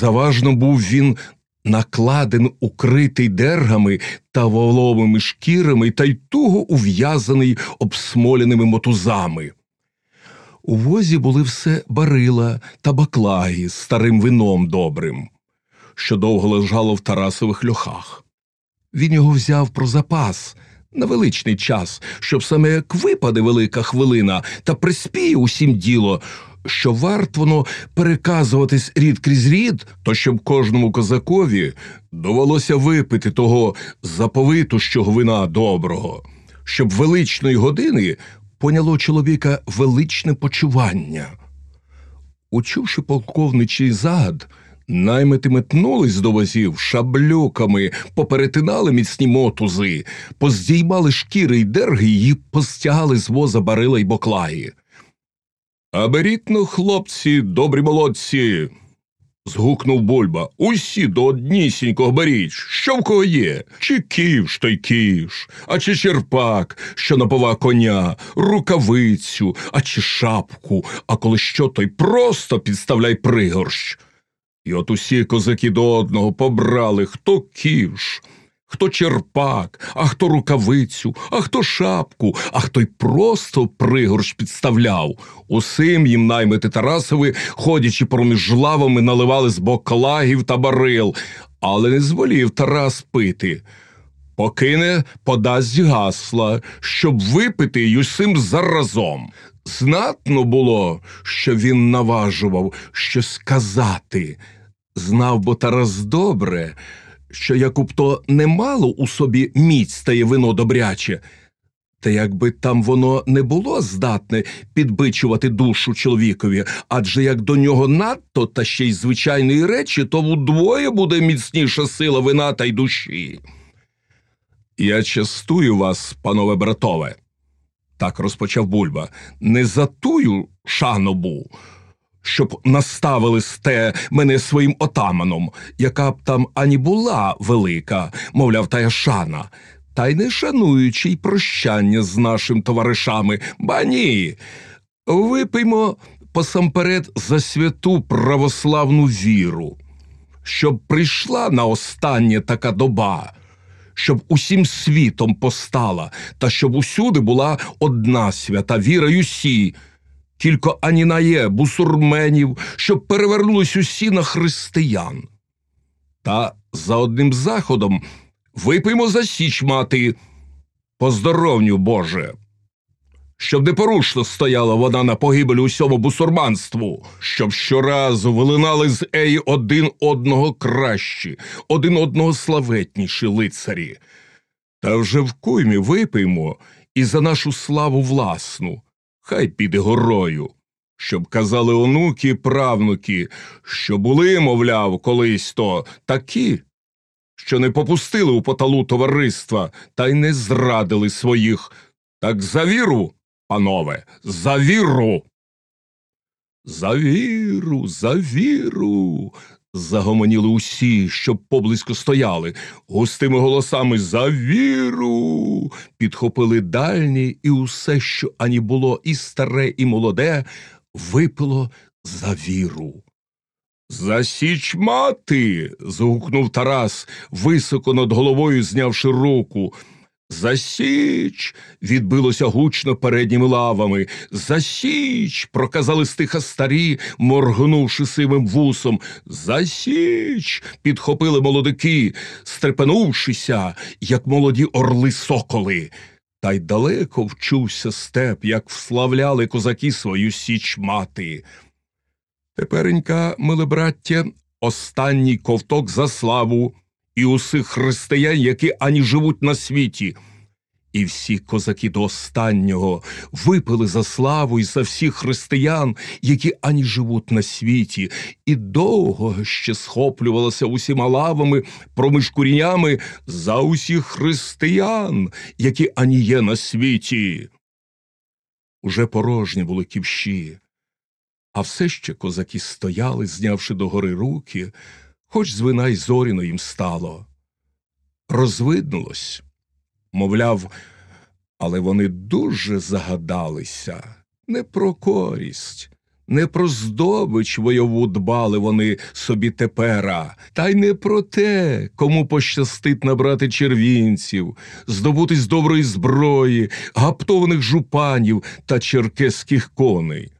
Заважно був він накладен, укритий дергами та воловими шкірами та й туго ув'язаний обсмоляними мотузами. У возі були все барила та баклаги з старим вином добрим, що довго лежало в Тарасових льохах. Він його взяв про запас на величний час, щоб саме як випаде велика хвилина та приспіє усім діло, що варт воно переказуватись рід крізь рід, то щоб кожному козакові довелося випити того заповитущого вина доброго, щоб величної години поняло чоловіка величне почування. Учувши полковничий загад, наймити метнулись до возів шаблюками, поперетинали міцні мотузи, поздіймали шкіри й дерги й постягали з воза барила й боклаги. А беріть ну, хлопці, добрі молодці. згукнув Бульба. Усі до однісінького беріть, що в кого є, чи ківш той ківш, а чи черпак, що напова коня, рукавицю, а чи шапку, а коли що, то й просто підставляй пригорщ. І от усі козаки до одного побрали хто ківш, хто черпак, а хто рукавицю, а хто шапку, а хто й просто пригорщ підставляв. Усім їм наймити Тарасови, ходячи проміж лавами, наливали з боклагів та барил, але не зволів Тарас пити. Покине подасть гасла, щоб випити й усім заразом. Знатно було, що він наважував щось сказати. Знав бо Тарас добре, що якуб то немало у собі міць стає вино добряче, та якби там воно не було здатне підбичувати душу чоловікові, адже як до нього надто та ще й звичайної речі, то вдвоє буде міцніша сила вина та й душі. Я частую вас, панове братове, так розпочав Бульба, не за тую шанобу, щоб наставили сте мене своїм отаманом, яка б там ані була велика, мовляв, тая шана, та й не шануючи й прощання з нашим товаришами, ба ні. Випиймо посамперед за святу православну віру, щоб прийшла на останнє така доба. Щоб усім світом постала, та щоб усюди була одна свята віра й усі, тільки ані нає бусурменів, щоб перевернулись усі на християн. Та за одним заходом випиймо за січ мати, поздоровню Боже, щоб непорушно стояла вона на погибелі усьому бусурманству, щоб щоразу вилинали з еї один одного кращі, один одного славетніші лицарі. Та вже в куймі випиймо і за нашу славу власну, хай піде горою, щоб казали онуки правнуки, що були, мовляв, колись то такі, що не попустили у поталу товариства та й не зрадили своїх. Так за віру, панове, за віру. За віру, за віру. Загомоніли усі, що поблизько стояли, густими голосами за віру. Підхопили дальні, і усе, що ані було і старе, і молоде, випило за віру. За січ мати. згукнув Тарас, високо над головою знявши руку. Засіч. відбилося гучно передніми лавами. Засіч. проказали стиха старі, моргнувши сивим вусом. Засіч. підхопили молодики, стрепенувшися, як молоді орли соколи. Та й далеко вчувся степ, як вславляли козаки свою січ мати. Теперенька, миле браття, останній ковток за славу і усіх християн, які ані живуть на світі. І всі козаки до останнього випили за славу і за всіх християн, які ані живуть на світі, і довго ще схоплювалося усіма лавами, проміж курінями за усіх християн, які ані є на світі. Уже порожні були ківші, а все ще козаки стояли, знявши догори руки, хоч з вина й зоріно їм стало. Розвиднулось, мовляв, але вони дуже загадалися не про користь, Не про здобич войову дбали вони собі тепера, та й не про те, кому пощастить набрати червінців, здобутись доброї зброї, гаптованих жупанів та черкеських коней.